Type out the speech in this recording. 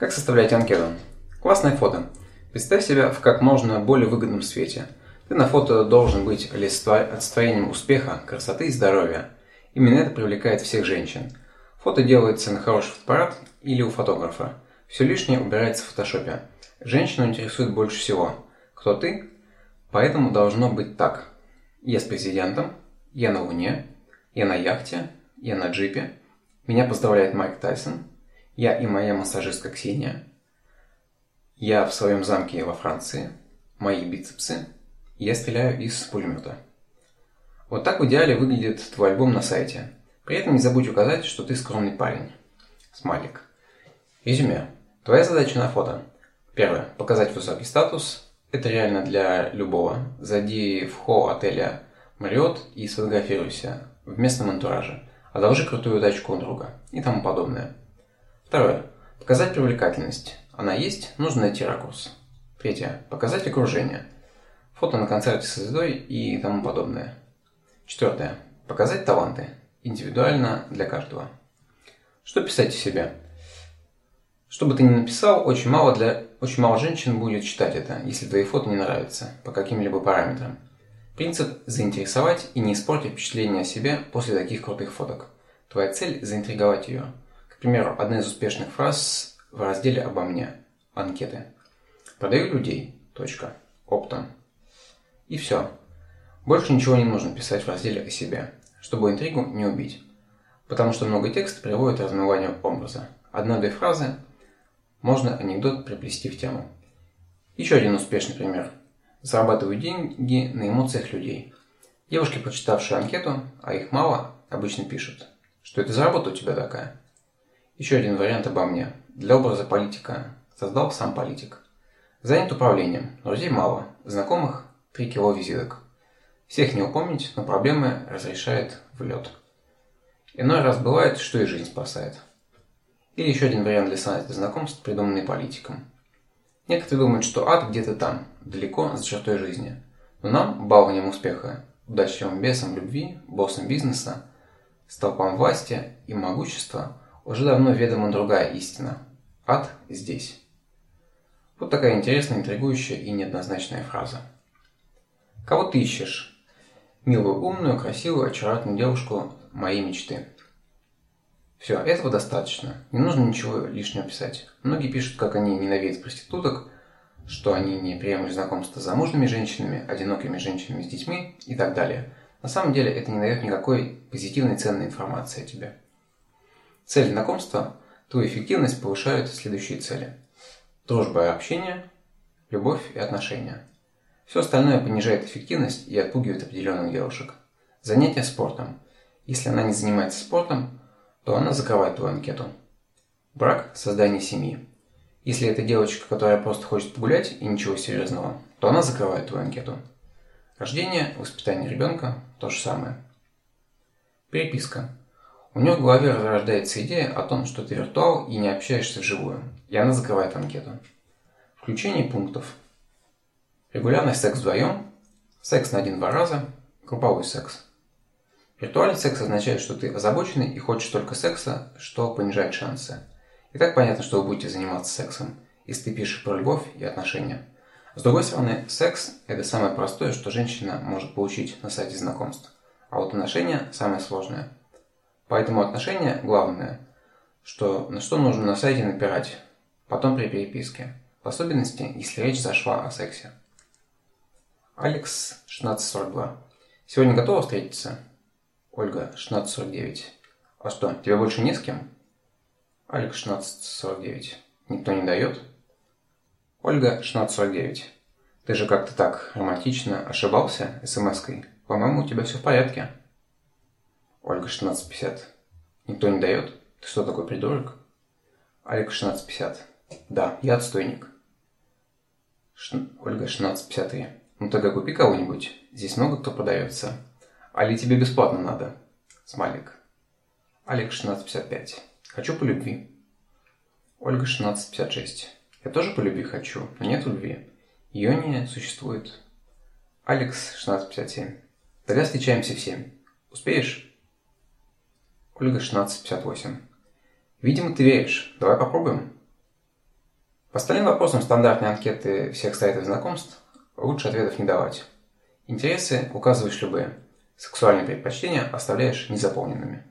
Как составлять анкету? Классное фото. Представь себя в как можно более выгодном свете. Ты на фото должен быть олицетворением успеха, красоты и здоровья. Именно это привлекает всех женщин. Фото делается на хороший фотоаппарат или у фотографа. Все лишнее убирается в фотошопе. Женщину интересует больше всего. Кто ты? Поэтому должно быть так. Я с президентом, я на Луне, я на яхте, я на джипе, меня поздравляет Майк Тайсон, я и моя массажистка Ксения. Я в своем замке во Франции. Мои бицепсы. Я стреляю из пулемета. Вот так в идеале выглядит твой альбом на сайте. При этом не забудь указать, что ты скромный парень. Смайлик. Резюме. Твоя задача на фото. Первое. Показать высокий статус. Это реально для любого. Зайди в холл отеля Marriott и сфотографируйся в местном антураже. Одолжи крутую удачку у друга и тому подобное. Второе. Показать привлекательность. Она есть, нужно найти ракурс. Третье. Показать окружение. Фото на концерте со звездой и тому подобное. Четвертое. Показать таланты. Индивидуально для каждого. Что писать о себе? Что бы ты ни написал, очень мало, для, очень мало женщин будет читать это, если твои фото не нравятся, по каким-либо параметрам. Принцип – заинтересовать и не испортить впечатление о себе после таких крутых фоток. Твоя цель – заинтриговать ее – примеру, одна из успешных фраз в разделе «Обо мне» – анкеты. Продаю людей. Точка. Оптом. И все. Больше ничего не нужно писать в разделе о себе, чтобы интригу не убить. Потому что много текста приводит к размыванию образа. Одна-две фразы можно анекдот приплести в тему. Еще один успешный пример. Зарабатываю деньги на эмоциях людей. Девушки, прочитавшие анкету, а их мало, обычно пишут, что это за работа у тебя такая. Еще один вариант обо мне. Для образа политика создал сам политик. Занят управлением, друзей мало, знакомых 3 кило визиток. Всех не упомнить, но проблемы разрешает в лед. Иной раз бывает, что и жизнь спасает. Или еще один вариант для сайта знакомств, придуманный политиком. Некоторые думают, что ад где-то там, далеко за чертой жизни. Но нам, балованием успеха, удачливым бесом любви, боссом бизнеса, столпам власти и могущества – уже давно ведома другая истина. Ад здесь. Вот такая интересная, интригующая и неоднозначная фраза. Кого ты ищешь? Милую, умную, красивую, очаровательную девушку моей мечты. Все, этого достаточно. Не нужно ничего лишнего писать. Многие пишут, как они ненавидят проституток, что они не приемлют знакомства с замужними женщинами, одинокими женщинами с детьми и так далее. На самом деле это не дает никакой позитивной ценной информации о тебе. Цель знакомства – твою эффективность повышают следующие цели. Дружба и общение, любовь и отношения. Все остальное понижает эффективность и отпугивает определенных девушек. Занятие спортом. Если она не занимается спортом, то она закрывает твою анкету. Брак – создание семьи. Если это девочка, которая просто хочет погулять и ничего серьезного, то она закрывает твою анкету. Рождение, воспитание ребенка – то же самое. Переписка. У нее в голове рождается идея о том, что ты виртуал и не общаешься вживую, и она закрывает анкету. Включение пунктов. Регулярный секс вдвоем, секс на один-два раза, групповой секс. Виртуальный секс означает, что ты озабоченный и хочешь только секса, что понижает шансы. И так понятно, что вы будете заниматься сексом, если ты пишешь про любовь и отношения. С другой стороны, секс – это самое простое, что женщина может получить на сайте знакомств. А вот отношения – самое сложное – Поэтому отношения главное, что, на что нужно на сайте напирать, потом при переписке. В особенности, если речь зашла о сексе. Алекс, 1642. Сегодня готова встретиться? Ольга, 1649. А что, тебя больше не с кем? Алекс, 1649. Никто не дает? Ольга, 1649. Ты же как-то так романтично ошибался смс-кой. По-моему, у тебя все в порядке. Ольга 1650. Никто не дает? Ты что такой придурок? Олег 1650. Да, я отстойник. Ш... Ольга 1653. Ну тогда купи кого-нибудь. Здесь много кто продается. Али тебе бесплатно надо? Смайлик. Олег 1655. Хочу по любви. Ольга 1656. Я тоже по любви хочу, но нет любви. Ее не существует. Алекс 1657. Тогда встречаемся в 7. Успеешь? Ольга 1658. Видимо, ты веришь. Давай попробуем. По остальным вопросам стандартной анкеты всех сайтов знакомств лучше ответов не давать. Интересы указываешь любые. Сексуальные предпочтения оставляешь незаполненными.